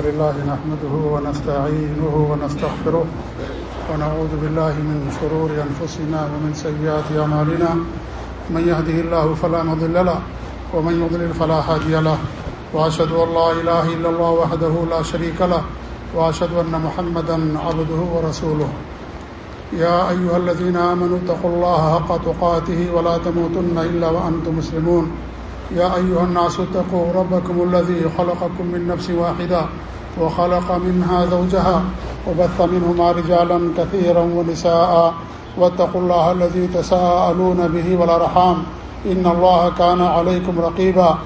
الحمد لله نحمده ونستعينه ونستغفره ونعوذ بالله من شرور أنفسنا ومن سيئات أعمالنا. من يهده الله فلا مضل له ومن يضلل فلا هادي له. وأشهد أن لا إله إلا الله وحده لا شريك له. وأشهد أن محمدا عبده ورسوله. يا أيها الذين آمنوا اتقوا الله حق تقاته ولا تموتن إلا وأنتم مسلمون. يا أيها الناس اتقوا ربكم الذي خلقكم من نفس واحدة وخلق منها زوجها وبث منهما رجالا كثيرا ونساء واتقوا الله الذي تساءلون به والأرحام إن الله كان عليكم رقيبا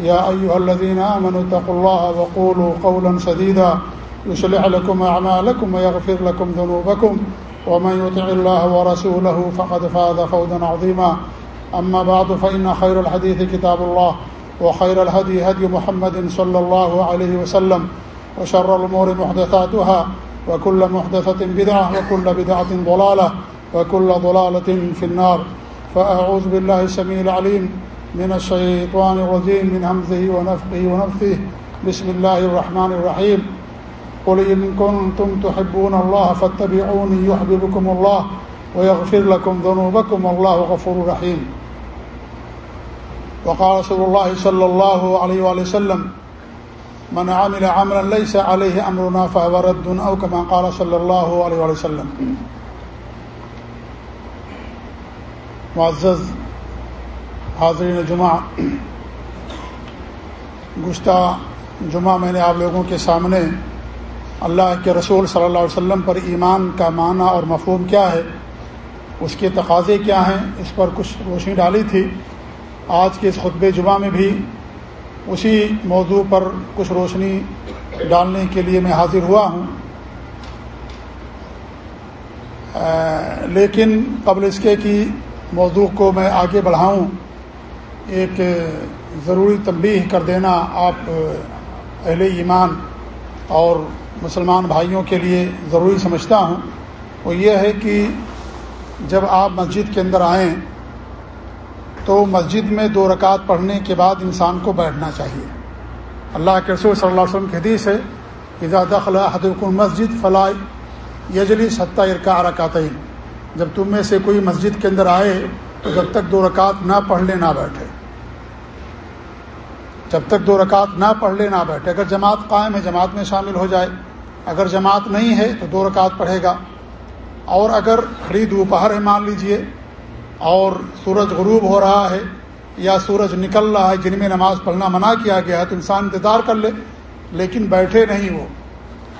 يا أيها الذين آمنوا اتقوا الله وقولوا قولا سديدا يصلح لكم أعمالكم ويغفر لكم ذنوبكم ومن يطع الله ورسوله فقد فاز فوزا عظيما أما بعد فإن خير الحديث كتاب الله وخير الهدي هدي محمد صلى الله عليه وسلم وشر الأمور محدثاتها وكل محدثة بدعة وكل بدعة ضلالة وكل ضلالة في النار فأعوذ بالله السميع العليم من الشيطان الرجيم من همزه ونفقه ونفثه بسم الله الرحمن الرحيم قل إن كنتم تحبون الله فاتبعوني يحببكم الله ويغفر لكم ذنوبكم والله غفور رحيم وقال رسول الله صلى الله عليه وآله وسلم، من عمل عملا ليس عليه أمرنا فهو رد أو كما قال صلى الله عليه وآله وسلم. معزز، حاضرین جمعہ گشتہ جمعہ میں نے آپ لوگوں کے سامنے اللہ کے رسول صلی اللہ علیہ وسلم پر ایمان کا معنی اور مفہوم کیا ہے، اس کے تقاضے کیا ہیں، اس پر کچھ روشنی ڈالی تھی۔ آج کے اس خطب جمعہ میں بھی اسی موضوع پر کچھ روشنی ڈالنے کے لیے میں حاضر ہوا ہوں۔ لیکن قبل اس کے کہ موضوع کو میں آگے بڑھاؤں، ایک ضروری تنبیہ کر دینا آپ، اہل ایمان اور مسلمان بھائیوں کے لیے ضروری سمجھتا ہوں۔ وہ یہ ہے کہ جب آپ مسجد کے اندر آئیں تو مسجد میں دو رکعت پڑھنے کے بعد انسان کو بیٹھنا چاہیے۔ اللہ کے رسول صلی اللہ علیہ وسلم کی حدیث ہے، اذا دخل حدکم مسجد فلاح یجلی ستہ ارکا رکاتین جب تم میں سے کوئی مسجد کے اندر آئے تو جب تک دو رکعت نہ پڑھ لے نہ بیٹھے۔ جب تک دو رکعت نہ پڑھ لے نہ بیٹھے، اگر جماعت قائم ہے، جماعت میں شامل ہو جائے۔ اگر جماعت نہیں ہے تو دو رکعت پڑھے گا۔ اور اگر کھڑی دوپہر ہے، مان لیجیے اور سورج غروب ہو رہا ہے یا سورج نکل رہا ہے، جن میں نماز پڑھنا منع کیا گیا ہے، تو انسان انتظار کر لے، لیکن بیٹھے نہیں وہ۔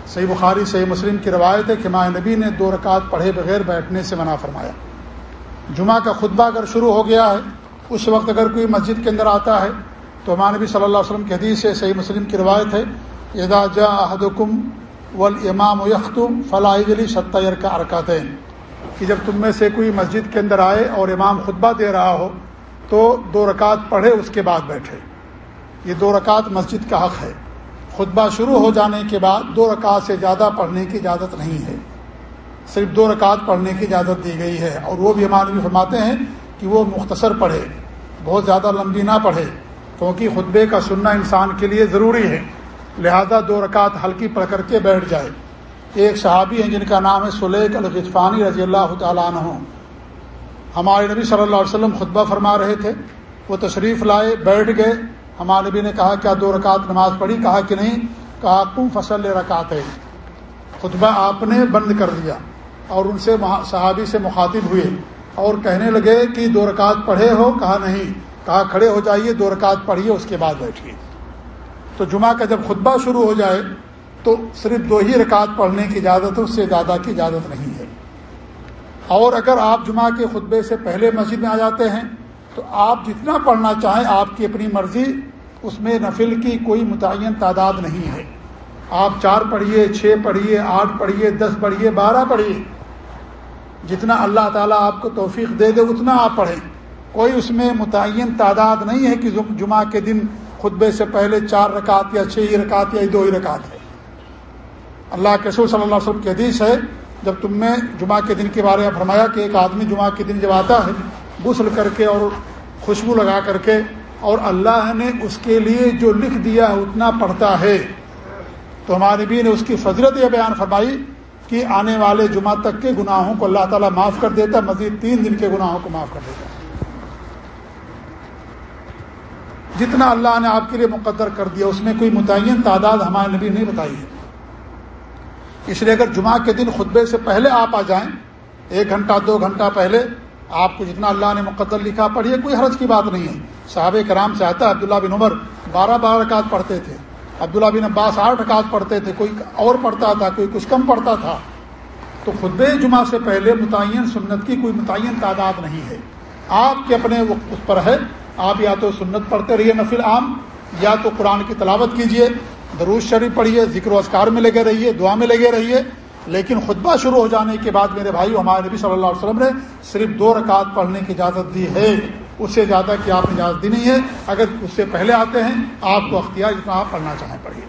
صحیح بخاری، صحیح مسلم کی روایت ہے کہ ماہ نبی نے دو رکعت پڑھے بغیر بیٹھنے سے منع فرمایا۔ جمعہ کا خطبہ اگر شروع ہو گیا ہے، اس وقت اگر کوئی مسجد کے اندر آتا ہے، تو ماں نبی صلی اللہ علیہ وسلم کی حدیث سے صحیح مسلم کی روایت ہے ادا جا احدکم والامام یختم فلاح علی ستر کا ارکاتین کہ جب تم میں سے کوئی مسجد کے اندر آئے اور امام خطبہ دے رہا ہو تو دو رکعت پڑھے، اس کے بعد بیٹھے۔ یہ دو رکعت مسجد کا حق ہے۔ خطبہ شروع ہو جانے کے بعد دو رکعت سے زیادہ پڑھنے کی اجازت نہیں ہے۔ صرف دو رکعت پڑھنے کی اجازت دی گئی ہے۔ اور وہ بھی ہمارے فرماتے ہیں کہ وہ مختصر پڑھے۔ بہت زیادہ لمبی نہ پڑھے۔ کیونکہ خطبے کا سننا انسان کے لیے ضروری ہے۔ لہذا دو رکعت ہلکی پڑھ کر کے بیٹھ جائے۔ ایک صحابی ہیں جن کا نام ہے سلیق الغفانی رضی اللہ تعالیٰ عنہ۔ ہمارے نبی صلی اللہ علیہ وسلم خطبہ فرما رہے تھے۔ وہ تشریف لائے، بیٹھ گئے۔ ہمارے نبی نے کہا، کیا دو رکعت نماز پڑھی؟ کہا کہ نہیں۔ کہا، تم فصل رکعت ہے خطبہ آپ نے بند کر دیا اور ان سے صحابی سے مخاطب ہوئے اور کہنے لگے کہ دو رکعت پڑھے ہو؟ کہا نہیں۔ کہا، کھڑے ہو جائیے، دو رکعت پڑھیے، اس کے بعد بیٹھیے۔ تو جمعہ کا جب خطبہ شروع ہو جائے تو صرف دو ہی رکعت پڑھنے کی اجازت ہے، اس سے زیادہ کی اجازت نہیں ہے۔ اور اگر آپ جمعہ کے خطبے سے پہلے مسجد میں آ جاتے ہیں، تو آپ جتنا پڑھنا چاہیں، آپ کی اپنی مرضی، اس میں نفل کی کوئی متعین تعداد نہیں ہے۔ آپ چار پڑھیے، چھ پڑھیے، آٹھ پڑھیے، دس پڑھیے، بارہ پڑھیے۔ جتنا اللہ تعالیٰ آپ کو توفیق دے دے، اتنا آپ پڑھیں۔ کوئی اس میں متعین تعداد نہیں ہے کہ جمعہ کے دن خطبے سے پہلے چار رکعت یا چھ ہی رکعت یا دو ہی رکعت ہے۔ اللہ کے سور صلی اللہ علیہ وسلم کی حدیث ہے، جب تم نے جمعہ کے دن کے بارے میں فرمایا کہ ایک آدمی جمعہ کے دن جب آتا ہے، غسل کر کے اور خوشبو لگا کر کے، اور اللہ نے اس کے لیے جو لکھ دیا اتنا پڑھتا ہے۔ تو ہمارے نبی نے اس کی فضرت یہ بیان فرمائی کہ آنے والے جمعہ تک کے گناہوں کو اللہ تعالیٰ معاف کر دیتا، مزید تین دن کے گناہوں کو معاف کر دیتا۔ جتنا اللہ نے آپ کے لیے مقدر کر دیا، اس میں کوئی متعین تعداد ہمارے نبی نہیں بتائی ہے۔ اس لیے اگر جمعہ کے دن خطبے سے پہلے آپ آ جائیں، ایک گھنٹہ، دو گھنٹہ پہلے آپ کو جتنا اللہ نے مقدر لکھا پڑھیے، کوئی حرج کی بات نہیں ہے۔ صحابہ کرام سے آتا ہے عبداللہ بن عمر بارہ بارہ رکعت پڑھتے تھے، عبداللہ بن عباس آٹھ رکعت پڑھتے تھے، کوئی اور پڑھتا تھا، کوئی کچھ کم پڑھتا تھا۔ تو خطبے جمعہ سے پہلے متعین سنت کی کوئی متعین تعداد نہیں ہے۔ آپ کے اپنے وقت اس پر ہے، آپ یا تو سنت پڑھتے رہیے نفل عام، یا تو قرآن کی تلاوت کیجیے دروز شریف پڑھیے، ذکر و اذکار میں لگے رہیے، دعا میں لگے رہیے، لیکن خطبہ شروع ہو جانے کے بعد میرے بھائی ہمارے نبی صلی اللہ علیہ وسلم نے صرف دو رکعت پڑھنے کی اجازت دی ہے۔ اس سے زیادہ کہ آپ نے اجازت دی نہیں ہے؟ اگر اس سے پہلے آتے ہیں، آپ کو اختیار جتنا آپ پڑھنا چاہیں پڑھیے۔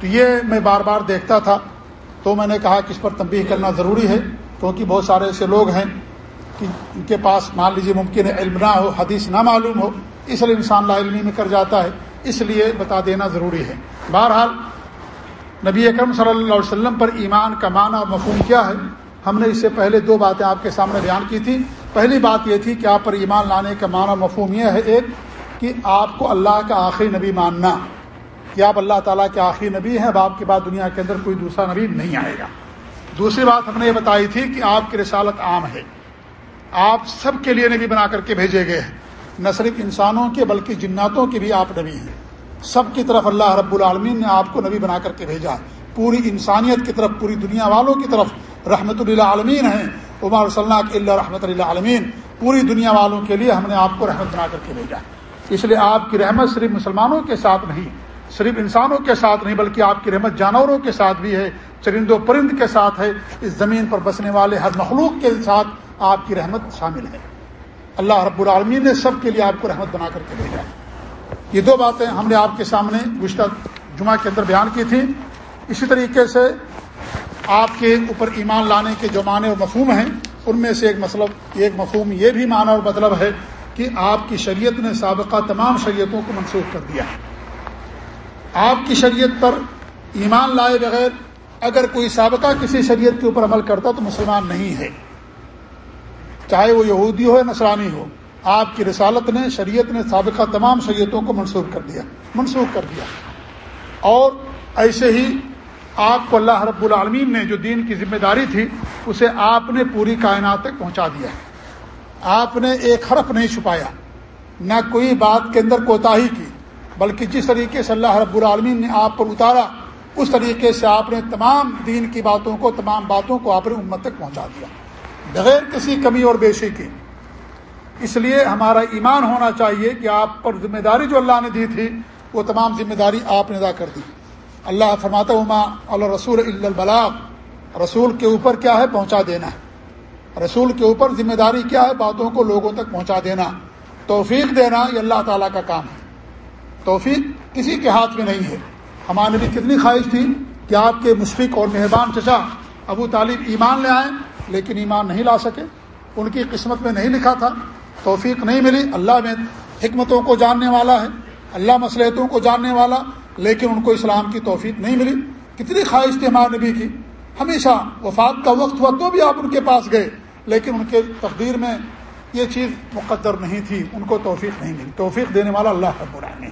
تو یہ میں بار بار دیکھتا تھا۔ تو میں نے کہا کہ اس پر تنبیہ کرنا ضروری ہے، کیونکہ بہت سارے ایسے لوگ ہیں کہ ان کے پاس مان لیجیے ممکن ہے، علم نہ ہو، حدیث نہ معلوم ہو، اس لیے انسان لا علمی میں کر جاتا ہے۔ اس لیے بتا دینا ضروری ہے۔ بہرحال نبی اکرم صلی اللہ علیہ وسلم پر ایمان کا معنی اور مفہوم کیا ہے؟ ہم نے اس سے پہلے دو باتیں آپ کے سامنے بیان کی تھی۔ پہلی بات یہ تھی کہ آپ پر ایمان لانے کا معنی مفہوم یہ ہے ایک کہ آپ کو اللہ کا آخری نبی ماننا۔ کہ آپ اللہ تعالیٰ کے آخری نبی ہیں، اب آپ کے بعد دنیا کے اندر کوئی دوسرا نبی نہیں آئے گا۔ دوسری بات ہم نے یہ بتائی تھی کہ آپ کی رسالت عام ہے۔ آپ سب کے لیے نبی بنا کر کے بھیجے گئے ہیں۔ نہ صرف انسانوں کے بلکہ جناتوں کے بھی آپ نبی ہیں۔ سب کی طرف اللہ رب العالمین نے آپ کو نبی بنا کر کے بھیجا۔ پوری انسانیت کی طرف، پوری دنیا والوں کی طرف رحمت اللہ عالمین ہیں۔ عمر صلی اللہ کے اللہ رحمۃ اللہ عالمین پوری دنیا والوں کے لیے ہم نے آپ کو رحمت بنا کر کے بھیجا۔ اس لیے آپ کی رحمت صرف مسلمانوں کے ساتھ نہیں، صرف انسانوں کے ساتھ نہیں، بلکہ آپ کی رحمت جانوروں کے ساتھ بھی ہے، چرند و پرند کے ساتھ ہے۔ اس زمین پر بسنے والے ہر مخلوق کے ساتھ آپ کی رحمت شامل ہے۔ اللہ رب العالمین نے سب کے لیے آپ کو رحمت بنا کر کے بھیجا یہ دو باتیں ہم نے آپ کے سامنے گزشتہ جمعہ کے اندر بیان کی تھی اسی طریقے سے آپ کے اوپر ایمان لانے کے جو معنی اور مفہوم ہیں، ان میں سے ایک مطلب ایک مفہوم یہ بھی معنی اور مطلب ہے کہ آپ کی شریعت نے سابقہ تمام شریعتوں کو منسوخ کر دیا۔ آپ کی شریعت پر ایمان لائے بغیر اگر کوئی سابقہ کسی شریعت کے اوپر عمل کرتا تو مسلمان نہیں ہے۔ چاہے وہ یہودی ہو یا نسرانی ہو، آپ کی رسالت نے، شریعت نے سابقہ تمام شریعتوں کو منسوخ کر دیا، منسوخ کر دیا۔ اور ایسے ہی آپ کو اللہ رب العالمین نے جو دین کی ذمہ داری تھی، اسے آپ نے پوری کائنات تک پہنچا دیا۔ آپ نے ایک حرف نہیں چھپایا، نہ کوئی بات کے اندر کوتاہی کی، بلکہ جس طریقے سے اللہ رب العالمین نے آپ پر اتارا، اس طریقے سے آپ نے تمام دین کی باتوں کو، تمام باتوں کو آپ نے امت تک پہنچا دیا۔ بغیر کسی کمی اور بیشی کی اس لیے ہمارا ایمان ہونا چاہیے کہ آپ پر ذمہ داری جو اللہ نے دی تھی، وہ تمام ذمہ داری آپ نے ادا کر دی۔ اللہ فرماتا عما اللہ رسول البلاغ رسول کے اوپر کیا ہے؟ پہنچا دینا۔ رسول کے اوپر ذمہ داری کیا ہے؟ باتوں کو لوگوں تک پہنچا دینا۔ توفیق دینا یہ اللہ تعالیٰ کا کام ہے۔ توفیق کسی کے ہاتھ میں نہیں ہے۔ ہمارے بھی کتنی خواہش تھی کہ آپ کے مشفق اور مہربان چچا ابو طالب ایمان لے آئیں۔ لیکن ایمان نہیں لا سکے، ان کی قسمت میں نہیں لکھا تھا، توفیق نہیں ملی۔ اللہ میں حکمتوں کو جاننے والا ہے، اللہ مسلحتوں کو جاننے والا، لیکن ان کو اسلام کی توفیق نہیں ملی۔ کتنی خواہش تھی ہمارے نبی کی۔ ہمیشہ وفات کا وقت ہوا تو بھی آپ ان کے پاس گئے، لیکن ان کے تقدیر میں یہ چیز مقدر نہیں تھی۔ ان کو توفیق نہیں ملی۔ توفیق دینے والا اللہ رب العالمین۔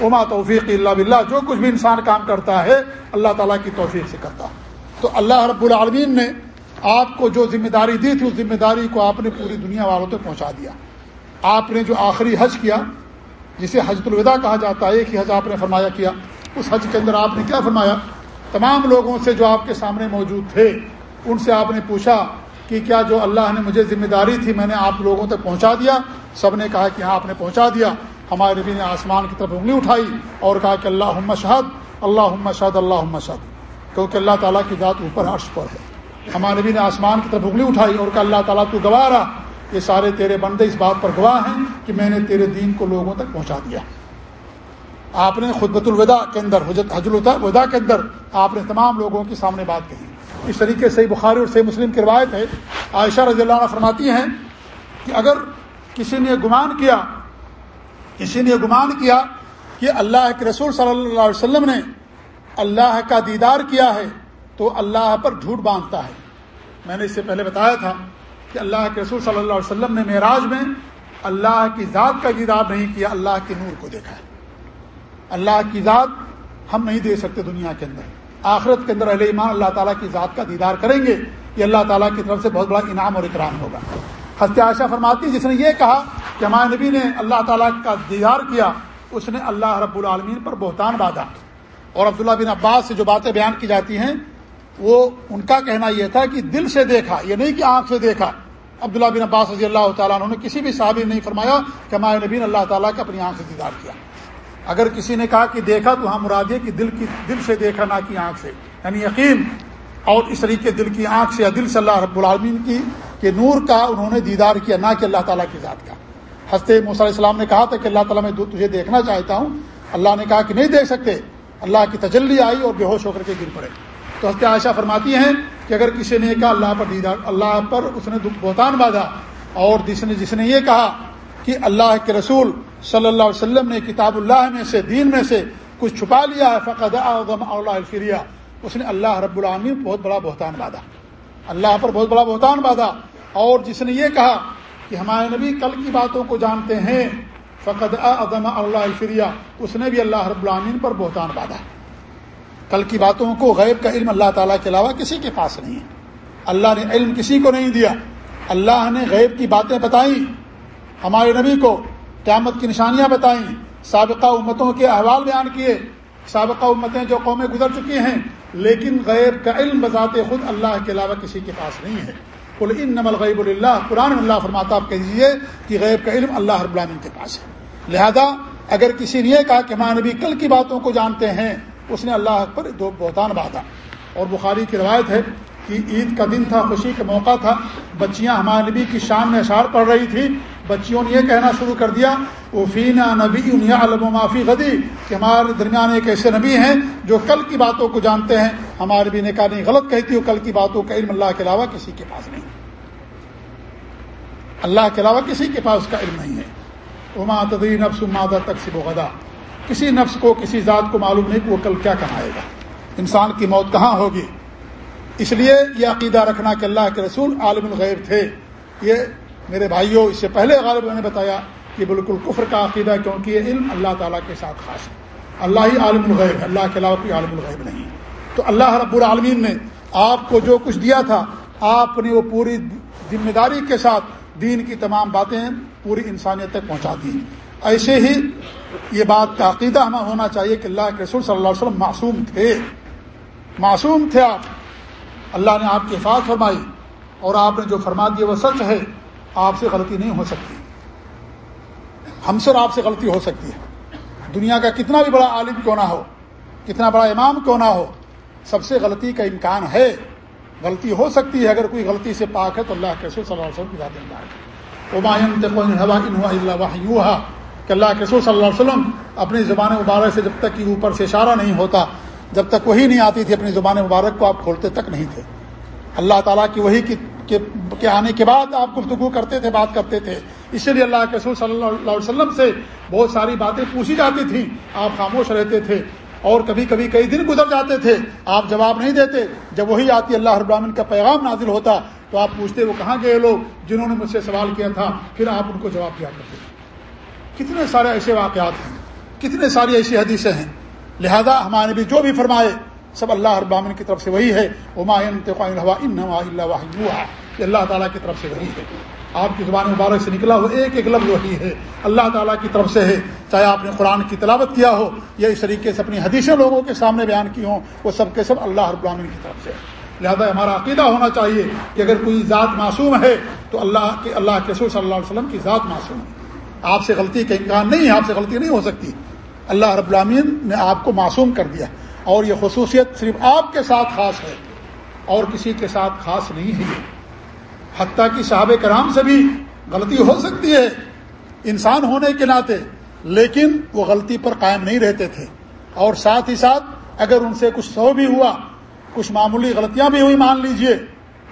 عما توفیق اللہ بلّہ جو کچھ بھی انسان کام کرتا ہے، اللہ تعالیٰ کی توفیق سے کرتا۔ تو اللہ رب العالمین نے آپ کو جو ذمہ داری دی تھی، اس ذمہ داری کو آپ نے پوری دنیا والوں تک پہنچا دیا۔ آپ نے جو آخری حج کیا، جسے حجت الوداع کہا جاتا ہے، ایک ہی حج آپ نے فرمایا کیا۔ اس حج کے اندر آپ نے کیا فرمایا؟ تمام لوگوں سے جو آپ کے سامنے موجود تھے، ان سے آپ نے پوچھا کہ کیا جو اللہ نے مجھے ذمہ داری تھی، میں نے آپ لوگوں تک پہنچا دیا؟ سب نے کہا کہ ہاں آپ نے پہنچا دیا۔ ہمارے نبی نے آسمان کی طرف انگلی اٹھائی اور کہا کہ اللہ شہد اللہ شہد اللہ شہد کیونکہ اللہ تعالیٰ کی ذات اوپر عرش پر ہے۔ ہمارے نبی نے آسمان کی طرف اگلی اٹھائی اور کہ اللہ تعالیٰ تو گواہ رہا۔ یہ سارے تیرے بندے اس بات پر گواہ ہیں کہ میں نے تیرے دین کو لوگوں تک پہنچا دیا۔ آپ نے خدبت الوداع کے اندر حج الوداع کے اندر آپ نے تمام لوگوں کے سامنے بات کہی۔ اس طریقے سے بخاری اور صحیح مسلم کی روایت ہے۔ عائشہ رضی اللہ عنہ فرماتی ہیں کہ اگر کسی نے گمان کیا، کسی نے گمان کیا کہ اللہ کے رسول صلی اللہ علیہ وسلم نے اللہ کا دیدار کیا ہے تو اللہ پر جھوٹ باندھتا ہے۔ میں نے اس سے پہلے بتایا تھا کہ اللہ کے رسول صلی اللہ علیہ وسلم نے معراج میں اللہ کی ذات کا دیدار نہیں کیا، اللہ کے نور کو دیکھا ہے۔ اللہ کی ذات ہم نہیں دے سکتے دنیا کے اندر۔ آخرت کے اندر اہل ایمان اللہ تعالیٰ کی ذات کا دیدار کریں گے یہ اللہ تعالیٰ کی طرف سے بہت بڑا انعام اور اکرام ہوگا۔ ہست عائشہ فرماتی جس نے یہ کہا کہ ہمارے نبی نے اللہ تعالیٰ کا دیدار کیا، اس نے اللہ رب العالمین پر بہتان باندھا اور عبداللہ بن عباس سے جو باتیں بیان کی جاتی ہیں وہ ان کا کہنا یہ تھا کہ دل سے دیکھا، یہ نہیں کہ آنکھ سے دیکھا۔ عبداللہ بن عباس رضی اللہ تعالیٰ نے کسی بھی صحابی نے نہیں فرمایا کہ ہمارے نبی نے اللہ تعالیٰ کا اپنی آنکھ سے دیدار کیا۔ اگر کسی نے کہا کہ دیکھا تو ہم مراد ہے کہ دل کی، دل سے دیکھا نہ کہ آنکھ سے۔ یعنی یقین اور اس طریقے دل کی آنکھ سے یا دل سے اللہ رب العالمین کی کہ نور کا انہوں نے دیدار کیا، نہ کہ اللہ تعالیٰ کی ذات کا۔ ہنستے موسیٰ علیہ السلام نے کہا تھا کہ اللہ تعالیٰ میں تجھے دیکھنا چاہتا ہوں۔ اللہ نے کہا کہ نہیں دیکھ سکتے۔ اللہ کی تجلی آئی اور بے ہوش ہو کر کے گر پڑے۔ تو ہنستے عائشہ فرماتی ہیں کہ اگر کسی نے کہا، اللہ پر دیدار، اللہ پر اس نے بہتان باندھا۔ اور جس نے جس نے یہ کہا کہ اللہ کے رسول صلی اللہ علیہ وسلم نے کتاب اللہ میں سے، دین میں سے کچھ چھپا لیا ہے فقد اللہ اس نے اللہ رب العامین بہت بڑا بہتان باندھا۔ اللہ پر بہت بڑا بہتان باندھا۔ اور جس نے یہ کہا کہ ہمارے نبی کل کی باتوں کو جانتے ہیں، فقد اعظم اللہ الفریہ اس نے بھی اللہ رب العامین پر بہتان باندھا۔ کل کی باتوں کو غیب کا علم اللہ تعالیٰ کے علاوہ کسی کے پاس نہیں ہے۔ اللہ نے علم کسی کو نہیں دیا۔ اللہ نے غیب کی باتیں بتائیں۔ ہمارے نبی کو قیامت کی نشانیاں بتائیں۔ سابقہ امتوں کے احوال بیان کیے۔ سابقہ امتیں جو قومیں گزر چکی ہیں۔ لیکن غیب کا علم بذات خود اللہ کے علاوہ کسی کے پاس نہیں ہے۔ کل ان نمل غیب اللہ قرآن اللہ فرماتا آپ کہہ دیجیے کہ غیب کا علم اللہ رب العالمین کے پاس ہے۔ لہذا اگر کسی نے کہا کہ ہمارے نبی کل کی باتوں کو جانتے ہیں اس نے اللہ پر دو بہتان باندھا اور بخاری کی روایت ہے کہ عید کا دن تھا، خوشی کا موقع تھا۔ بچیاں ہمارے نبی کی شان میں اشار پڑھ رہی تھی بچیوں نے یہ کہنا شروع کر دیا وفینا نبی علم و معافی غدی کہ ہمارے درمیان ایک ایسے نبی ہیں جو کل کی باتوں کو جانتے ہیں۔ ہمارے نبی نے کہا، نہیں، غلط کہتی ہو، کل کی باتوں کا علم اللہ کے علاوہ کسی کے پاس نہیں اللہ کے علاوہ کسی کے پاس اس کا علم نہیں ہے۔ عما تدری نفس مادہ تقسیب و غدا۔ کسی نفس کو، کسی ذات کو معلوم نہیں کہ وہ کل کیا کمائے گا۔ انسان کی موت کہاں ہوگی؟ اس لیے یہ عقیدہ رکھنا کہ اللہ کے رسول عالم الغیب تھے۔ یہ میرے بھائیوں، اس سے پہلے غالب نے بتایا کہ بالکل کفر کا عقیدہ کیونکہ یہ علم اللہ تعالیٰ کے ساتھ خاص ہے۔ اللہ ہی عالم الغیب ہے، اللہ کے علاوہ کوئی عالم الغیب نہیں تو اللہ رب العالمین نے آپ کو جو کچھ دیا تھا، آپ نے وہ پوری ذمہ داری کے ساتھ دین کی تمام باتیں پوری انسانیت تک پہنچا دی۔ ایسے ہی یہ بات کا عقیدہ ہمیں ہونا چاہیے کہ اللہ کے رسول صلی اللہ علیہ وسلم معصوم تھے۔ معصوم تھے آپ۔ اللہ نے آپ کی حفاظت فرمائی اور آپ نے جو فرما دیا وہ سچ ہے۔ آپ سے غلطی نہیں ہو سکتی۔ ہم سے آپ سے غلطی ہو سکتی ہے۔ دنیا کا کتنا بھی بڑا عالم کیوں نہ ہو، کتنا بڑا امام کیوں نہ ہو، سب سے غلطی کا امکان ہے۔ غلطی ہو سکتی ہے، اگر کوئی غلطی سے پاک ہے تو اللہ کے رسول صلی اللہ علیہ وسلم کی ذات کہ اللہ کے رسول صلی اللہ علیہ وسلم اپنی زبان مبارک سے جب تک کہ اوپر سے اشارہ نہیں ہوتا، جب تک وہی نہیں آتی تھی، اپنی زبان مبارک کو آپ کھولتے تک نہیں تھے۔ اللہ تعالیٰ کی وہی کے آنے کے بعد آپ گفتگو کرتے تھے، بات کرتے تھے۔ اسی لیے اللہ کے رسول صلی اللہ علیہ وسلم سے بہت ساری باتیں پوچھی جاتی تھیں۔ آپ خاموش رہتے تھے اور کبھی کبھی کئی دن گزر جاتے تھے۔ آپ جواب نہیں دیتے۔ جب وہی آتی اللہ ابراہین کا پیغام نازل ہوتا تو آپ پوچھتے، وہ کہاں گئے لوگ جنہوں نے مجھ سے سوال کیا تھا؟ پھر آپ ان کو جواب دیا کرتے کتنے سارے ایسے واقعات ہیں؟ کتنے ساری ایسی حدیثیں ہیں؟ لہذا ہمارے بھی جو بھی فرمائے، سب اللہ ابامن کی طرف سے وہی ہے۔ یہ اللہ تعالیٰ کی طرف سے وہی ہے۔ آپ کی زبان مبارک سے نکلا ہو ایک ایک لفظ وہی ہے۔ اللہ تعالیٰ کی طرف سے ہے۔ چاہے آپ نے قرآن کی تلاوت کیا ہو، یا اس طریقے سے اپنی حدیثیں لوگوں کے سامنے بیان کی ہوں، وہ سب کے سب اللہ ابامن کی طرف سے لہذا ہمارا عقیدہ ہونا چاہیے کہ اگر کوئی ذات معصوم ہے، تو اللہ کے اللہ کے سور صلی اللہ علیہ وسلم کی ذات معصوم ہے۔ آپ سے غلطی کا امکان نہیں ہے آپ سے غلطی نہیں ہو سکتی۔ اللہ رب العامین نے آپ کو معصوم کر دیا۔ اور یہ خصوصیت صرف آپ کے ساتھ خاص ہے، اور کسی کے ساتھ خاص نہیں ہے۔ حتیٰ کہ صحابہ کرام سے بھی غلطی ہو سکتی ہے انسان ہونے کے ناطے، لیکن وہ غلطی پر قائم نہیں رہتے تھے۔ اور ساتھ ہی ساتھ اگر ان سے کچھ سو بھی ہوا، کچھ معمولی غلطیاں بھی ہوئی، مان لیجیے،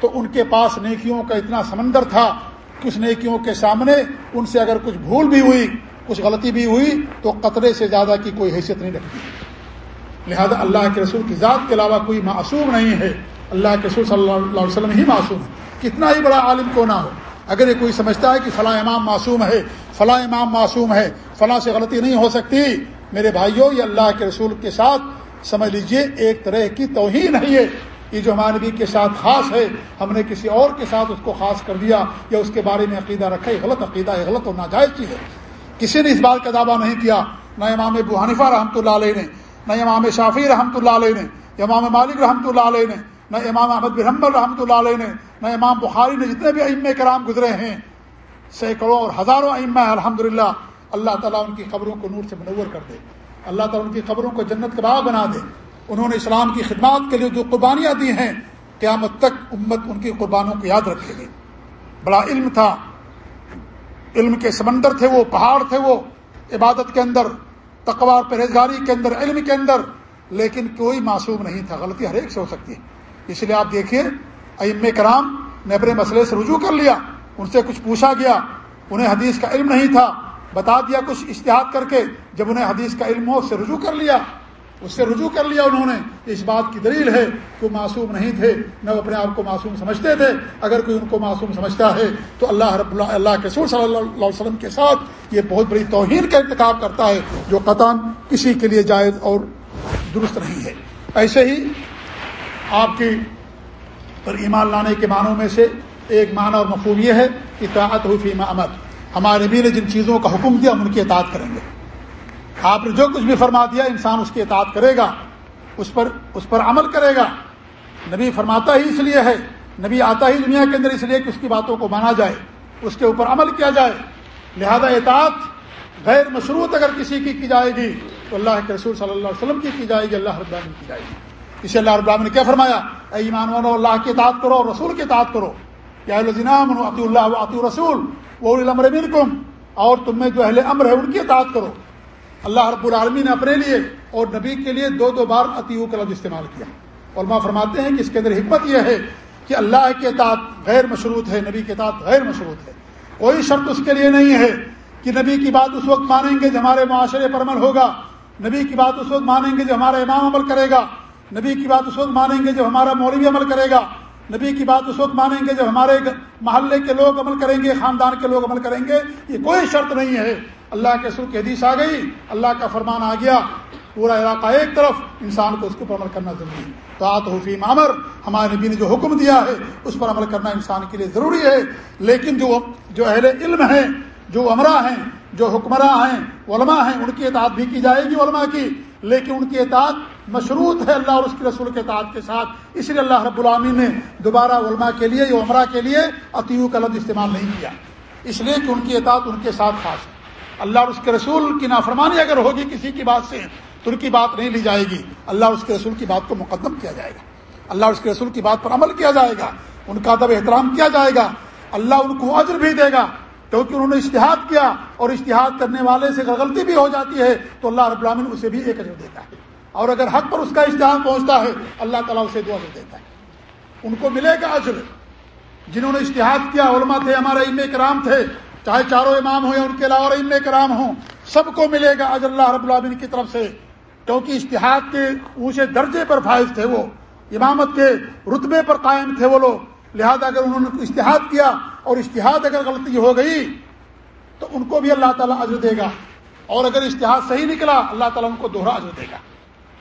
تو ان کے پاس نیکیوں کا اتنا سمندر تھا کچھ نیکیوں کے سامنے ان سے اگر کچھ بھول بھی ہوئی، کچھ غلطی بھی ہوئی، تو قطرے سے زیادہ کی کوئی حیثیت نہیں رکھتی لہذا اللہ کے رسول کی ذات کے علاوہ کوئی معصوم نہیں ہے۔ اللہ کے رسول صلی اللہ علیہ وسلم ہی معصوم ہے کتنا ہی بڑا عالم کو نہ ہو۔ اگر یہ کوئی سمجھتا ہے کہ فلاں امام معصوم ہے، فلاں امام معصوم ہے، فلاں سے غلطی نہیں ہو سکتی، میرے بھائیوں، یہ اللہ کے رسول کے ساتھ، سمجھ لیجیے، ایک طرح کی توہین ہے۔ یہ یہ جو ہمارے نبی کے ساتھ خاص ہے، ہم نے کسی اور کے ساتھ اس کو خاص کر دیا یا اس کے بارے میں عقیدہ رکھا، یہ غلط عقیدہ ہے غلط اور ناجائز چیز ہے۔ کسی نے اس بات کا دعویٰ نہیں کیا، نہ امام ابو حنیفہ رحمۃ اللہ علیہ نے، نہ امام شافی رحمۃ اللہ علیہ نے امام مالک رحمۃ اللہ علیہ نے، نہ امام احمد بن رحمۃ اللہ علیہ نے، نہ امام بخاری نے جتنے بھی ام کرام گزرے ہیں، سینکڑوں اور ہزاروں ام الحمد للہ اللہ تعالیٰ ان کی خبروں کو نور سے منور کر دے۔ اللہ تعالیٰ ان کی خبروں کو جنت کا باغ بنا دے۔ انہوں نے اسلام کی خدمات کے لیے جو قربانیاں دی ہیں، قیامت تک امت ان کی قربانوں کو یاد رکھے گی۔ بڑا علم تھا۔ علم کے سمندر تھے وہ، پہاڑ تھے وہ۔ عبادت کے اندر تقوار پرہیزگاری کے اندر، علم کے اندر۔ لیکن کوئی معصوم نہیں تھا، غلطی ہر ایک سے ہو سکتی ہے۔ اس لیے آپ دیکھیے ام کرام نے اپنے مسئلے سے رجوع کر لیا۔ ان سے کچھ پوچھا گیا۔ انہیں حدیث کا علم نہیں تھا۔ بتا دیا کچھ اشتہاد کر کے۔ جب انہیں حدیث کا علم ہو، اس سے رجوع کر لیا۔ اس سے رجوع کر لیا انہوں نے اس بات کی دلیل ہے کہ وہ معصوم نہیں تھے، نہ وہ اپنے آپ کو معصوم سمجھتے تھے۔ اگر کوئی ان کو معصوم سمجھتا ہے تو اللہ رب اللہ اللہ کے سور صلی اللہ علیہ وسلم کے ساتھ یہ بہت بڑی توہین کا انتخاب کرتا ہے جو قطن کسی کے لیے جائز اور درست نہیں ہے۔ ایسے ہی آپ کی پر ایمان لانے کے معنوں میں سے ایک معنی اور مفہوم یہ ہے کہ طاعت حفیع عمل ہمارے نبی نے جن چیزوں کا حکم دیا، ہم ان کی اطاعت کریں گے۔ آپ نے جو کچھ بھی فرما دیا، انسان اس کی اطاعت کرے گا، اس پر اس پر عمل کرے گا۔ نبی فرماتا ہی اس لیے ہے، نبی آتا ہی دنیا کے اندر اس لیے کہ اس کی باتوں کو مانا جائے، اس کے اوپر عمل کیا جائے۔ لہذا اطاعت غیر مشروط اگر کسی کی کی جائے گی، تو اللہ کے رسول صلی اللہ علیہ وسلم کی کی جائے گی، اللہ رب العالمین کی جائے گی۔ اسے اللہ رب العالمین نے کیا فرمایا؟ اے ایمان وانو اللہ کی اطاعت کرو اور رسول کی اطاعت کرو۔ یا عطی اللہ عطی رسول وہ امر منکم، اور تم میں جو اہل امر ہے، ان کی اطاعت کرو۔ اللہ رب العالمی نے اپنے لیے اور نبی کے لیے دو دو بار عطیو کا لفظ استعمال کیا۔ اور فرماتے ہیں کہ اس کے اندر حکمت یہ ہے کہ اللہ کے اطاعت غیر مشروط ہے، نبی کے اطاعت غیر مشروط ہے۔ کوئی شرط اس کے لیے نہیں ہے کہ نبی کی بات اس وقت مانیں گے جو ہمارے معاشرے پر عمل ہوگا۔ نبی کی بات اس وقت مانیں گے جو ہمارا امام عمل کرے گا۔ نبی کی بات اس وقت مانیں گے جو ہمارا مولوی عمل کرے گا۔ نبی کی بات اس وقت مانیں گے جب ہمارے محلے کے لوگ عمل کریں گے، خاندان کے لوگ عمل کریں گے، یہ کوئی شرط نہیں ہے۔ اللہ کے سر کی حدیث آ گئی، اللہ کا فرمان آ گیا۔ پورا علاقہ ایک طرف، انسان کو اس کے اوپر عمل کرنا ضروری ہے۔ تو آت حفیع معمر ہمارے نبی نے جو حکم دیا ہے، اس پر عمل کرنا انسان کے لیے ضروری ہے۔ لیکن جو جو اہل علم ہیں، جو عمرہ ہیں جو حکمراں ہیں، علماء ہیں، ان کی اطاعت بھی کی جائے گی علماء کی، لیکن ان کی اطاعت مشروط ہے اللہ اور اس کے رسول کے اطاعت کے ساتھ۔ اس لیے اللہ رب العامی نے دوبارہ علماء کے لیے یا عمرہ کے لیے عطیو کا لفظ استعمال نہیں کیا۔ اس لیے کہ ان کی اطاعت ان کے ساتھ خاص ہے۔ اللہ اور اس کے رسول کی نافرمانی اگر ہوگی کسی کی بات سے، تو ان کی بات نہیں لی جائے گی۔ اللہ اور اس کے رسول کی بات کو مقدم کیا جائے گا۔ اللہ اور اس کے رسول کی بات پر عمل کیا جائے گا۔ ان کا ادب احترام کیا جائے گا۔ اللہ ان کو عجر بھی دے گا۔ کیونکہ انہوں نے اشتہاد کیا اور اشتہاد کرنے والے سے اگر غلطی بھی ہو جاتی ہے تو اللہ رب العالمین اسے بھی ایک اجر دیتا ہے۔ اور اگر حق پر اس کا اشتہار پہنچتا ہے، اللہ تعالیٰ اسے دو اجر دیتا ہے۔ ان کو ملے گا اجر۔ جنہوں نے اشتہاد کیا، علماء تھے، ہمارے ام کرام تھے، چاہے چاروں امام ہوں یا ان کے علاوہ ام کرام ہوں، سب کو ملے گا اجر اللہ رب العالمین کی طرف سے۔ کیونکہ اشتہاد کے اونچے درجے پر فائز تھے وہ۔ امامت کے رتبے پر قائم تھے وہ لوگ۔ لہذا اگر انہوں نے اشتہاد کیا اور اشتہاد اگر غلطی ہو گئی، تو ان کو بھی اللہ تعالیٰ عزر دے گا۔ اور اگر اشتہاد صحیح نکلا، اللہ تعالیٰ ان کو دوہرا عزر دے گا۔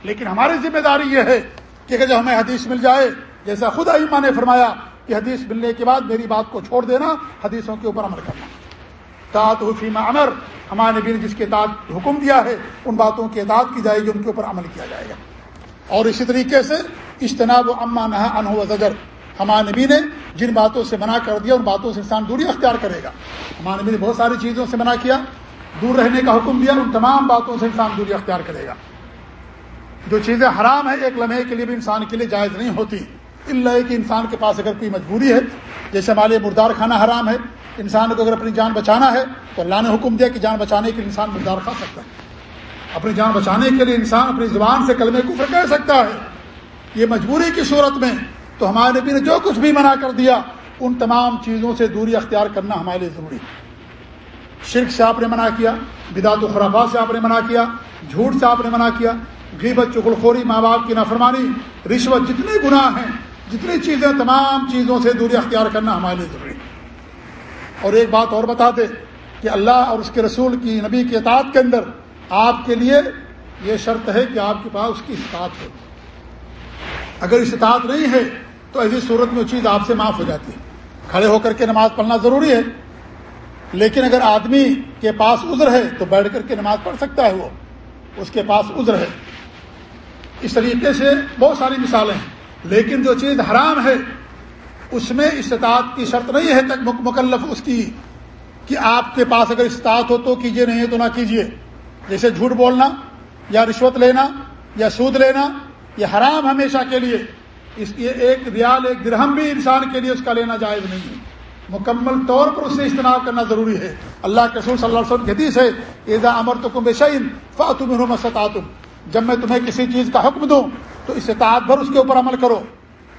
لیکن ہماری ذمہ داری یہ ہے کہ جب ہمیں حدیث مل جائے، جیسا خود ایما نے فرمایا کہ حدیث ملنے کے بعد میری بات کو چھوڑ دینا، حدیثوں کے اوپر عمل کرنا۔ تعت حفیمہ امر، ہمارے نبی نے جس کے اطاعت حکم دیا ہے، ان باتوں کی اطاعت کی جائے گی، ان کے اوپر عمل کیا جائے گا۔ اور اسی طریقے سے اجتناب و اما نہ انہو زجر ہمارے نبی نے جن باتوں سے منع کر دیا، ان باتوں سے انسان دوری اختیار کرے گا۔ ہمارے نبی نے بہت ساری چیزوں سے منع کیا، دور رہنے کا حکم دیا، ان تمام باتوں سے انسان دوری اختیار کرے گا۔ جو چیزیں حرام ہیں، ایک لمحے کے لیے بھی انسان کے لیے جائز نہیں ہوتی۔ اللہ کہ انسان کے پاس اگر کوئی مجبوری ہے، جیسے ہمارے مردار کھانا حرام ہے، انسان کو اگر اپنی جان بچانا ہے، تو اللہ نے حکم دیا کہ جان بچانے کے لیے انسان مردار کھا سکتا ہے۔ اپنی جان بچانے کے لیے انسان اپنی زبان سے کلمے کفر کہہ سکتا ہے۔ یہ مجبوری کی صورت میں تو ہمارے نبی نے جو کچھ بھی منع کر دیا، ان تمام چیزوں سے دوری اختیار کرنا ہمارے لیے ضروری ہے۔ شرک سے آپ نے منع کیا، بدعت و خرافات سے آپ نے منع کیا، جھوٹ سے آپ نے منع کیا، غیبت، چغلخوری، ماں باپ کی نافرمانی، رشوت، جتنے گناہ ہیں، جتنی چیزیں تمام چیزوں سے دوری اختیار کرنا ہمارے لیے ضروری ہے۔ اور ایک بات اور بتا دے کہ اللہ اور اس کے رسول کی نبی کی اطاعت کے اندر آپ کے لیے یہ شرط ہے کہ آپ کے پاس اس کی استطاعت ہو۔ اگر استطاعت نہیں ہے تو ایسی صورت میں وہ چیز آپ سے معاف ہو جاتی ہے۔ کھڑے ہو کر کے نماز پڑھنا ضروری ہے۔ لیکن اگر آدمی کے پاس عذر ہے تو بیٹھ کر کے نماز پڑھ سکتا ہے وہ۔ اس کے پاس عذر ہے۔ اس طریقے سے بہت ساری مثالیں ہیں۔ لیکن جو چیز حرام ہے، اس میں استطاعت کی شرط نہیں ہے تک مکلف اس کی کہ آپ کے پاس اگر استطاعت ہو تو کیجیے نہیں تو نہ کیجیے جیسے جھوٹ بولنا یا رشوت لینا یا سود لینا، یہ حرام ہمیشہ کے لیے۔ اس لیے ایک ریال ایک درہم بھی انسان کے لیے اس کا لینا جائز نہیں ہے۔ مکمل طور پر اس سے اجتناب کرنا ضروری ہے۔ اللہ کے رسول صلی اللہ علیہ وسلم حدیث ہے ایزا امر تو کم بشعین فاتم ستاتم جب میں تمہیں کسی چیز کا حکم دوں، تو استطاعت بھر اس کے اوپر عمل کرو۔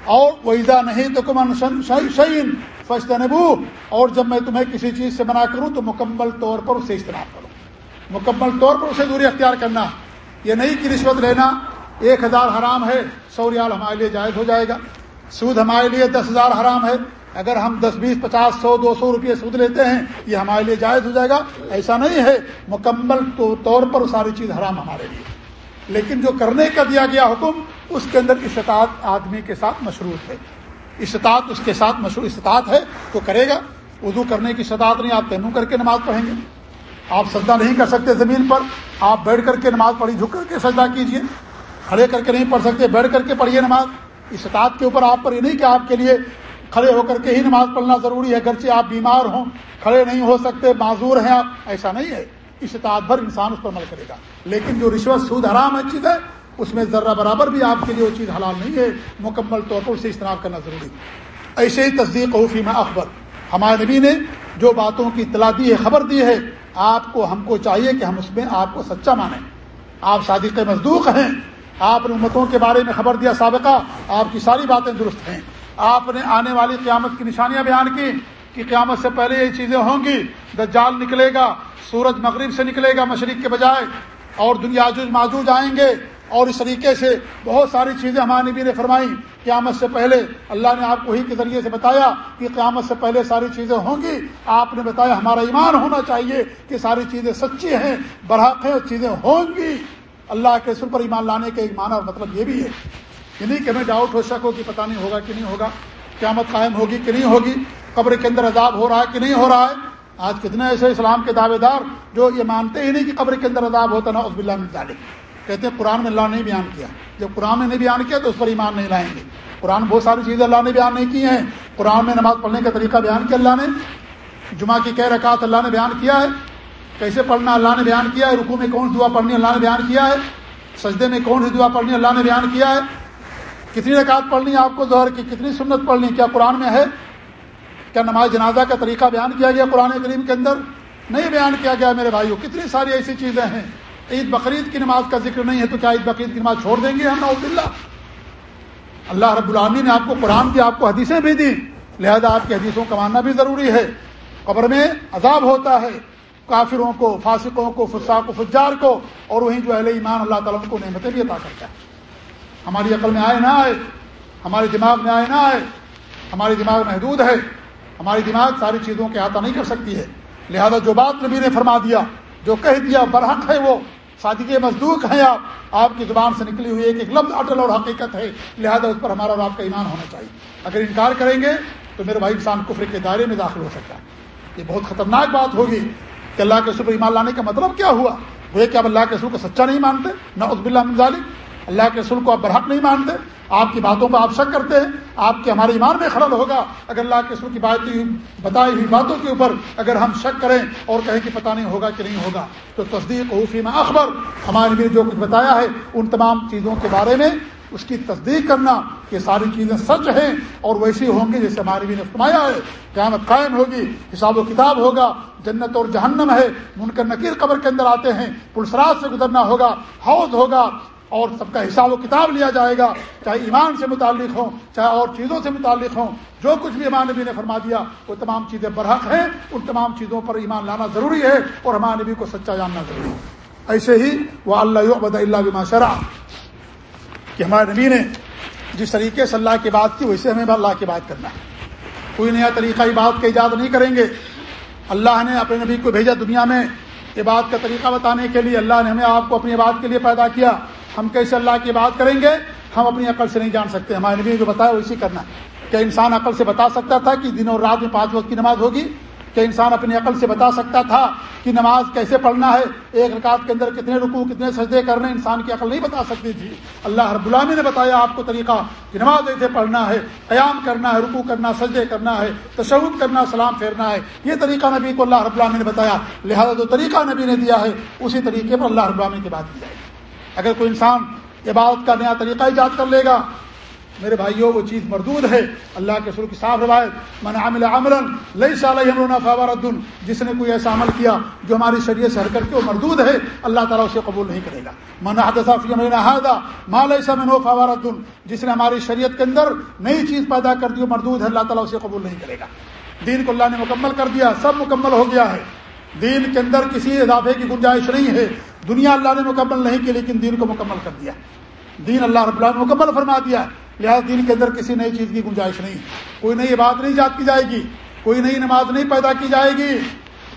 اور وہ ایزا نہیں تو کم شعین فشت اور جب میں تمہیں کسی چیز سے منع کروں، تو مکمل طور پر اسے اجتناب کرو۔ مکمل طور پر اسے دوری اختیار کرنا۔ یہ نہیں کہ رشوت لینا ایک ہزار حرام ہے سو ریال ہمارے لیے جائز ہو جائے گا۔ سود ہمارے لیے دس ہزار حرام ہے۔ اگر ہم دس، بیس، پچاس، سو، دو سو روپئے سود لیتے ہیں، یہ ہمارے لیے جائز ہو جائے گا۔ ایسا نہیں ہے، مکمل طور پر ساری چیز حرام ہمارے لیے۔ لیکن جو کرنے کا دیا گیا حکم، اس کے اندر استطاعت آدمی کے ساتھ مشروط ہے۔ استطاعت اس کے ساتھ مشروط استطاعت ہے تو کرے گا۔ اردو کرنے کی استطاعت نہیں، آپ تینوں کر کے نماز پڑھیں گے۔ آپ سجدہ نہیں کر سکتے زمین پر۔ آپ بیٹھ کر کے نماز پڑھی، جھک کر کے سجدہ کیجیے کھڑے کر کے نہیں پڑھ سکتے، بیٹھ کر کے پڑھیے نماز۔ استطاعت کے اوپر آپ پر یہ نہیں کہ آپ کے لیے کھڑے ہو کر کے ہی نماز پڑھنا ضروری ہے، گرچہ آپ بیمار ہوں، کھڑے نہیں ہو سکتے، معذور ہیں آپ، ایسا نہیں ہے۔ استطاعت بھر انسان اس پر عمل کرے گا۔ لیکن جو رشوت سود حرام ہے، چیز ہے، اس میں ذرہ برابر بھی آپ کے لیے وہ چیز حلال نہیں ہے۔ مکمل طور پر اسے اجتناب کرنا ضروری ہے۔ ایسے ہی تصدیق حفیع میں اکبر ہمارے نبی نے جو باتوں کی اطلاع دی ہے، خبر دی ہے، آپ کو، ہم کو چاہیے کہ ہم اس میں آپ کو سچا مانیں۔ آپ صادق مزدوق ہیں آپ نے امتوں کے بارے میں خبر دیا سابقہ، آپ کی ساری باتیں درست ہیں۔ آپ نے آنے والی قیامت کی نشانیاں بیان کی کہ قیامت سے پہلے یہ چیزیں ہوں گی، دجال نکلے گا، سورج مغرب سے نکلے گا مشرق کے بجائے، اور دنیا جوج ماجوج آئیں گے، اور اس طریقے سے بہت ساری چیزیں ہمارے نبی نے فرمائی قیامت سے پہلے اللہ نے آپ کو ہی کے ذریعے سے بتایا کہ قیامت سے پہلے ساری چیزیں ہوں گی۔ آپ نے بتایا ہمارا ایمان ہونا چاہیے کہ ساری چیزیں سچی ہیں برحق ہیں، چیزیں ہوں گی۔ اللہ کے سر پر ایمان لانے کا ایک معنی اور مطلب یہ بھی ہے کہ نہیں کہ ہمیں ڈاؤٹ ہو سکو کہ پتہ نہیں ہوگا کہ نہیں ہوگا، قیامت قائم ہوگی کہ نہیں ہوگی، قبر کے اندر عذاب ہو رہا ہے کہ نہیں ہو رہا ہے۔ آج کتنے ایسے اسلام کے دعوے دار جو یہ مانتے ہی نہیں کہ قبر کے اندر عذاب ہوتا نا اس بلّہ میں کہتے ہیں قرآن میں اللہ نے بیان کیا۔ جب قرآن میں نہیں بیان کیا تو اس پر ایمان نہیں لائیں گے۔ قرآن بہت ساری چیزیں اللہ نے بیان نہیں کی ہیں۔ قرآن میں نماز پڑھنے کا طریقہ بیان کیا اللہ نے۔ جمعہ کی کہہ رکعت اللہ نے بیان کیا ہے۔ کیسے پڑھنا اللہ نے بیان کیا ہے؟ رکو میں کون دعا پڑھنی اللہ نے بیان کیا ہے؟ سجدے میں کون سی دعا پڑھنی اللہ نے بیان کیا ہے؟ کتنی رکعت پڑھنی ہے آپ کو ظہر کی؟ کتنی سنت پڑھنی؟ کیا قرآن میں ہے؟ کیا نماز جنازہ کا طریقہ بیان کیا گیا قرآن کریم کے اندر؟ نہیں بیان کیا گیا میرے بھائیوں کتنی ساری ایسی چیزیں ہیں۔ عید بقرعید کی نماز کا ذکر نہیں ہے تو کیا عید بقرعید کی نماز چھوڑ دیں گے ہم؟ نوز اللہ اللہ رب العامی نے آپ کو قرآن کی آپ کو حدیثیں بھی دی لہذا آپ کی حدیثوں کا ماننا بھی ضروری ہے۔ قبر میں عذاب ہوتا ہے۔ کافروں کو، فاسقوں کو فساق و فجار کو، اور وہیں جو اہل ایمان اللہ تعالیٰ ان کو نعمتیں بھی عطا کرتا ہے۔ ہماری عقل میں آئے نہ آئے، ہمارے دماغ میں آئے نہ آئے ہماری دماغ محدود ہے، ہماری دماغ ساری چیزوں کے احاطہ نہیں کر سکتی ہے۔ لہذا جو بات نبی نے فرما دیا، جو کہہ دیا، برحق ہے وہ، صادق مزدوق ہیں آپ آپ کی زبان سے نکلی ہوئی ایک ایک لفظ اٹل اور حقیقت ہے۔ لہذا اس پر ہمارا اور آپ کا ایمان ہونا چاہیے۔ اگر انکار کریں گے تو میرے بھائی انسان کفر کے دائرے میں داخل ہو سکتا ہے۔ یہ بہت خطرناک بات ہوگی۔ کہ اللہ کے سپر ایمان لانے کا مطلب کیا ہوا؟ وہ کہ آپ اللہ کے سر کو سچا نہیں مانتے نہ عزب اللہ ظالم اللہ کے رسول کو آپ برحق نہیں مانتے، آپ کی باتوں پر آپ شک کرتے ہیں، آپ کے ہمارے ایمان میں خلل ہوگا۔ اگر اللہ کے رسول کی بات بتائی ہوئی باتوں کے اوپر اگر ہم شک کریں اور کہیں کہ پتہ نہیں ہوگا کہ نہیں ہوگا، تو تصدیق حفیع میں اخبر۔ ہمارے بھی جو کچھ بتایا ہے، ان تمام چیزوں کے بارے میں اس کی تصدیق کرنا کہ ساری چیزیں سچ ہیں اور ویسی ہوں گی جیسے ہماری بھی نے فرمایا ہے۔ قیامت قائم ہوگی، حساب و کتاب ہوگا، جنت اور جہنم ہے۔ منکر نکیر قبر کے اندر آتے ہیں پلسرات سے گزرنا ہوگا، حوض ہوگا اور سب کا حساب و کتاب لیا جائے گا۔ چاہے ایمان سے متعلق ہوں، چاہے اور چیزوں سے متعلق ہوں، جو کچھ بھی امام نبی نے فرما دیا، وہ تمام چیزیں برحق ہیں۔ ان تمام چیزوں پر ایمان لانا ضروری ہے اور امام نبی کو سچا جاننا ضروری ہے۔ ایسے ہی وہ اللہ بد اللہ بما شرح کہ ہمارے نبی نے جس طریقے سے اللہ کی بات کی، ویسے ہمیں اللہ کی بات کرنا ہے۔ کوئی نیا طریقہ بات کا ایجاد نہیں کریں گے۔ اللہ نے اپنے نبی کو بھیجا دنیا میں یہ بات کا طریقہ بتانے کے لیے۔ اللہ نے ہمیں آپ کو اپنی بات کے لیے پیدا کیا۔ ہم کیسے اللہ کی بات کریں گے؟ ہم اپنی عقل سے نہیں جان سکتے۔ ہمارے نبی نے جو بتایا ویسی کرنا ہے۔ کیا انسان عقل سے بتا سکتا تھا کہ دن اور رات میں پانچ وقت کی نماز ہوگی؟ کہ انسان اپنی عقل سے بتا سکتا تھا کہ نماز کیسے پڑھنا ہے، ایک رکعت کے اندر کتنے رکو کتنے سجدے کرنے، انسان کی عقل نہیں بتا سکتی تھی۔ اللہ ہر غلامی نے بتایا آپ کو طریقہ کہ نماز ایسے پڑھنا ہے، قیام کرنا ہے رکو کرنا، سجدے کرنا ہے تشود کرنا، سلام پھیرنا ہے۔ یہ طریقہ نبی کو اللہ رب العامی نے بتایا۔ لہذا جو طریقہ نبی نے دیا ہے، اسی طریقے پر اللہ رب العامی کی بات کی جائے اگر کوئی انسان عبادت کا نیا طریقہ ایجاد کر لے گا میرے بھائیوں وہ چیز مردود ہے۔ اللہ کے سر کی صاف روایت، من عامل عمل لئی سال فوردن جس نے کوئی ایسا عمل کیا جو ہماری شریعت سے ہر کر کے وہ مردود ہے، اللہ تعالیٰ اسے قبول نہیں کرے گا۔ من حدثی مال ایسا میں نو فوردن جس نے ہماری شریعت کے اندر نئی چیز پیدا کر دی، وہ مردود ہے، اللہ تعالیٰ اسے قبول نہیں کرے گا۔ دین کو اللہ نے مکمل کر دیا، سب مکمل ہو گیا ہے۔ دین کے اندر کسی اضافے کی گنجائش نہیں ہے۔ دنیا اللہ نے مکمل نہیں کی، لیکن دین کو مکمل کر دیا۔ دین اللہ رب اللہ نے مکمل فرما دیا لہٰذا دین کے اندر کسی نئی چیز کی گنجائش نہیں۔ کوئی نئی بات نہیں یاد کی جائے گی، کوئی نئی نماز نہیں پیدا کی جائے گی۔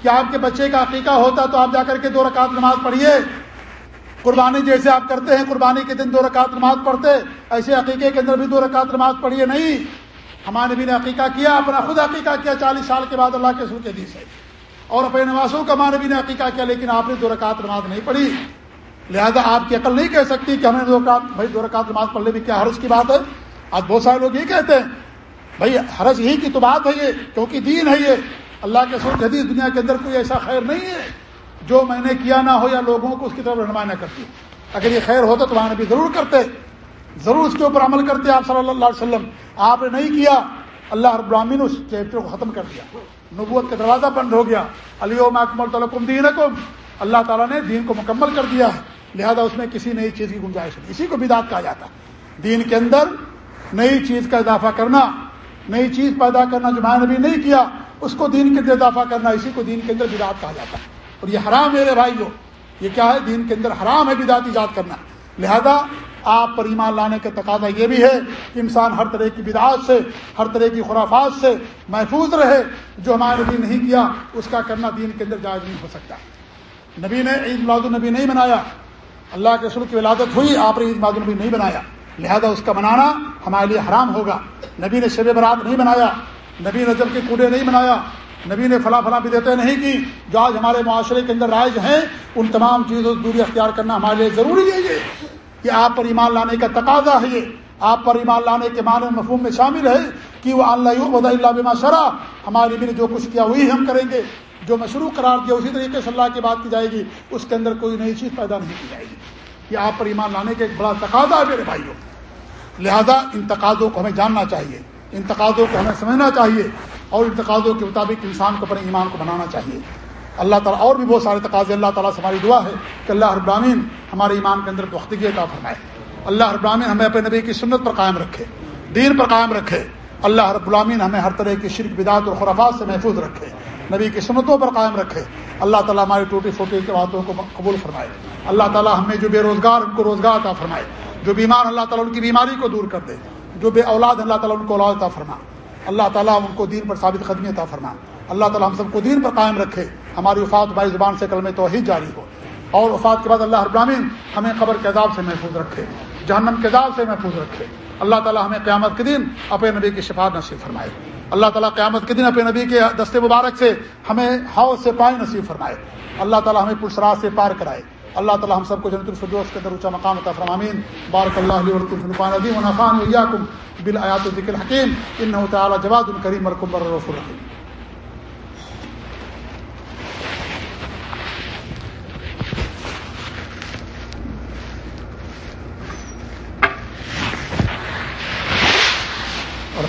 کہ آپ کے بچے کا عقیقہ ہوتا تو آپ جا کر کے دو رکعت نماز پڑھیے؟ قربانی جیسے آپ کرتے ہیں، قربانی کے دن دو رکعت نماز پڑھتے، ایسے عقیقے کے اندر بھی دو رکعت نماز پڑھیے نہیں۔ ہمارے نبی نے عقیقہ کیا، اپنا خود عقیقہ کیا، چالیس سال کے بعد اللہ کے سو کے سے۔ اور اپنے نوازوں کا ہمارے نبی نے عقیقہ کیا، لیکن آپ نے دو رکعت نماز نہیں پڑھی۔ لہذا آپ کی عقل نہیں کہہ سکتی کہ ہمیں دو رکعت بھائی دو رکعت نماز پڑھنے میں کیا حرض کی بات ہے؟ آج بہت سارے لوگ یہ کہتے ہیں، بھائی حرض ہی کی تو بات ہے یہ، کیونکہ دین ہے یہ۔ اللہ کے سر جدید دنیا کے اندر کوئی ایسا خیر نہیں ہے جو میں نے کیا نہ ہو یا لوگوں کو اس کی طرف رہنمائی نہ کرتی۔ اگر یہ خیر ہوتا تو وہاں بھی ضرور کرتے، ضرور اس کے اوپر عمل کرتے آپ صلی اللہ علیہ وسلم۔ آپ نے نہیں کیا، اللہ رب العالمین اس چیپٹر کو ختم کر دیا۔ نبوت کا دروازہ بند ہو گیا۔ علی اکمل تلکم دین اللہ تعالیٰ نے دین کو مکمل کر دیا ہے۔ لہذا اس میں کسی نئی چیز کی گنجائش نہیں۔ اسی کو بدعت کہا جاتا۔ دین کے اندر نئی چیز کا اضافہ کرنا، نئی چیز پیدا کرنا جو ماں نبی نہیں کیا، اس کو دین کے اندر اضافہ کرنا، اسی کو دین کے اندر بدعت کہا جاتا۔ ہے اور یہ حرام میرے بھائی یہ کیا ہے؟ دین کے اندر حرام ہے بدعت ایجاد کرنا۔ لہذا آپ پر ایمان لانے کا تقاضا یہ بھی ہے کہ انسان ہر طرح کی بدعات سے، ہر طرح کی خرافات سے محفوظ رہے۔ جو ہمارے نبی نہیں کیا، اس کا کرنا دین کے اندر جائز نہیں ہو سکتا۔ نبی نے عید میلاد النبی نہیں منایا۔ اللہ کے سر کی ولادت ہوئی، آپ نے عید میلاد نہیں بنایا۔ لہذا اس کا بنانا ہمارے لیے حرام ہوگا۔ نبی نے شب برات نہیں بنایا، نبی نے جب کے کوڑے نہیں بنایا، نبی نے فلاں فلاں بھی دیتے نہیں کی۔ جو آج ہمارے معاشرے کے اندر رائج ہیں، ان تمام چیزوں سے دوری اختیار کرنا ہمارے لیے ضروری ہے۔ یہ کہ آپ پر ایمان لانے کا تقاضا ہے یہ۔ آپ پر ایمان لانے کے معنی مفہوم میں شامل ہے کہ وہ اللہ اللہ بما شرح ہمارے نبی نے جو کچھ کیا وہی ہم کریں گے۔ جو مشروع قرار دیا اسی طریقے سے اللہ کی بات کی جائے گی، اس کے اندر کوئی نئی چیز پیدا نہیں کی جائے گی۔ یہ آپ پر ایمان لانے کا ایک بڑا تقاضا ہے میرے بھائیوں۔ لہذا ان تقاضوں کو ہمیں جاننا چاہیے، ان تقاضوں کو ہمیں سمجھنا چاہیے اور ان تقاضوں کے مطابق انسان کو اپنے ایمان کو بنانا چاہیے۔ اللہ تعالیٰ اور بھی بہت سارے تقاضے، اللہ تعالیٰ سے ہماری دعا ہے کہ اللہ ابراہین ہمارے ایمان کے اندر پختگی کا فرمائے۔ اللہ ابراہین ہمیں اپنے نبی کی سنت پر قائم رکھے، دین پر قائم رکھے۔ اللہ رب العامین ہمیں ہر طرح کی شرک، بدعت اور خرافات سے محفوظ رکھے۔ نبی کی سنتوں پر قائم رکھے۔ اللہ تعالیٰ ہماری ٹوٹی پھوٹی کے باتوں کو قبول فرمائے۔ اللہ تعالیٰ ہمیں جو بے روزگار ان کو روزگار کا فرمائے۔ جو بیمار اللہ تعالیٰ ان کی بیماری کو دور کر دے۔ جو بے اولاد اللہ تعالیٰ ان کو اولاد عطا فرما۔ اللہ تعالیٰ ان کو دین پر ثابت قدمی عطا فرما۔ اللہ تعالیٰ ہم سب کو دین پر قائم رکھے۔ ہماری وفات بائی زبان سے کل توحید جاری ہو۔ اور وفات کے بعد اللہ ابراہین ہمیں قبر کے عذاب سے محفوظ رکھے۔ جہنم کے عذاب سے محفوظ رکھے۔ اللہ تعالیٰ ہمیں قیامت کے دن اپنے نبی کی شفاعت نصیب فرمائے۔ اللہ تعالیٰ قیامت کے دن اپنے نبی کے دست مبارک سے ہمیں ہاؤس سے پائے نصیب فرمائے۔ اللہ تعالیٰ ہمیں پرسرات سے پار کرائے۔ اللہ تعالیٰ ہم سب کو جنت الفردوس کے اندر اونچا مقام عطا فرمامین بارک اللہ علیہ ورکم عظیم ونفان ویاکم بالآیات ذکر حکیم ان تعالی جواد الکریم مرکم بر رسول الرحیم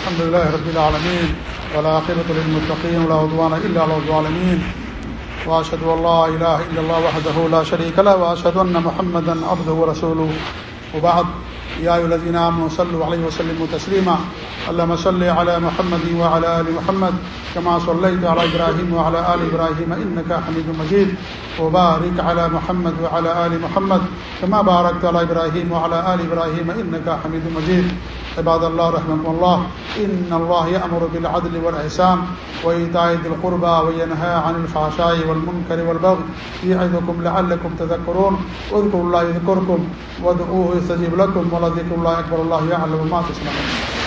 الحمد لله رب العالمين والعاقبة للمتقين ولا عدوان إلا على الظالمين وأشهد أن لا إله إلا الله وحده لا شريك له وأشهد أن محمدا عبده ورسوله. وبعد يا أيها الذين آمنوا صلوا عليه وسلموا تسليما اللهم صل على محمد وعلى ال محمد كما صليت على ابراهيم وعلى ال ابراهيم انك حميد مجيد وبارك على محمد وعلى ال محمد كما باركت على ابراهيم وعلى ال ابراهيم انك حميد مجيد عباد الله رحمكم الله ان الله يأمر بالعدل والاحسان وايتاء ذي القربى وينهى عن الفحشاء والمنكر والبغي يعظكم لعلكم تذكرون اذكروا الله يذكركم وادعوه يستجيب لكم ولذكر الله اكبر الله يعلم ما تصنعون